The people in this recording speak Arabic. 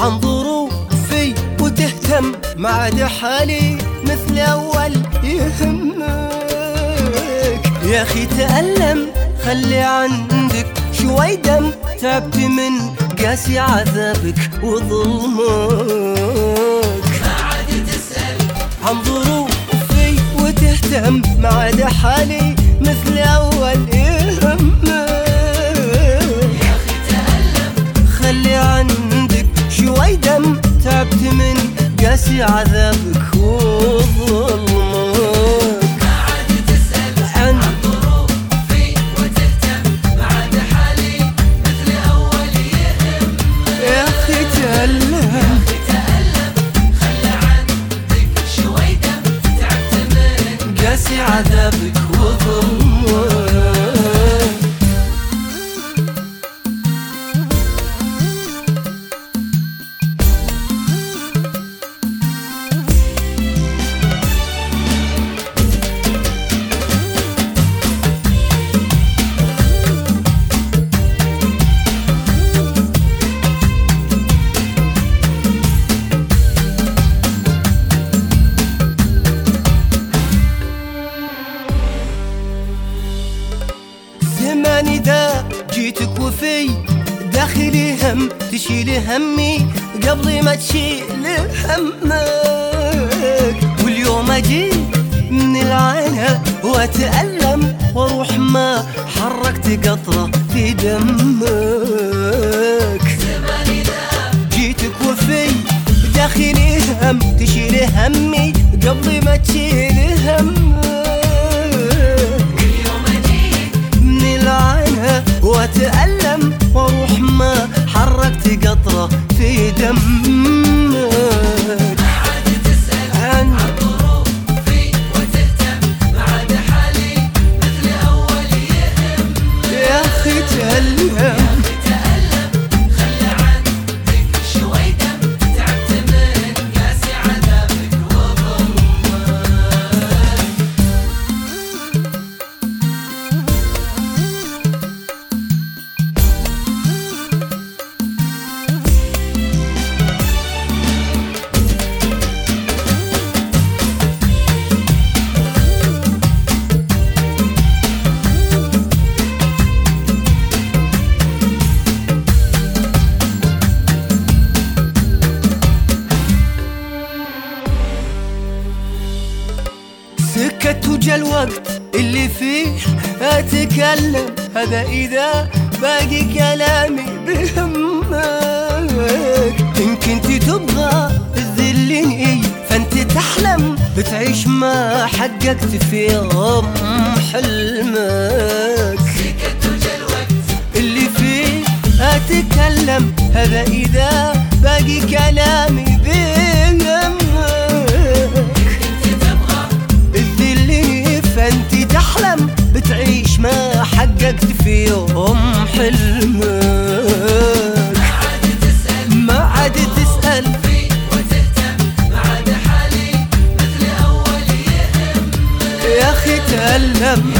عن ظروفي وتهتم ما عاد حالي مثل أول يهمك. يا أخي تألم خلي عندك شوي دم. تعبت من قاسي عذابك وظلمك. ما عاد تسأل. عن ظروفي وتهتم ما عاد حالي مثل أول يهمك. شوي دم تعبت من قاسي عذابك وظلمك ما عاد تسأل عن ظروفي وتهتم ما عاد حالي مثل أول يهم يا أخي تألم. تألم خلى عندك شوي دم تعبت من قاسي عذابك زمان إذا جيتك وفي داخلي هم تشيل همي قبل ما تشيل همك. واليوم أجي من العانة وأتألم وأروح ما حركت قطرة في دمك. جيتك وفي داخلي هم تشيل همي قبل ما تشيل الوقت اللي فيه أتكلم. هذا إذا باقي كلامي بهمك. إن كنت تبغى تذلني فأنت تحلم. بتعيش ما حققت في يوم حلمك. اللي فيه أتكلم. هذا إذا باقي كلامي حلمك عاد تسأل ما عاد تسأل. وتهتم ما عاد حالي مثل أول يهم يا أخي تألم.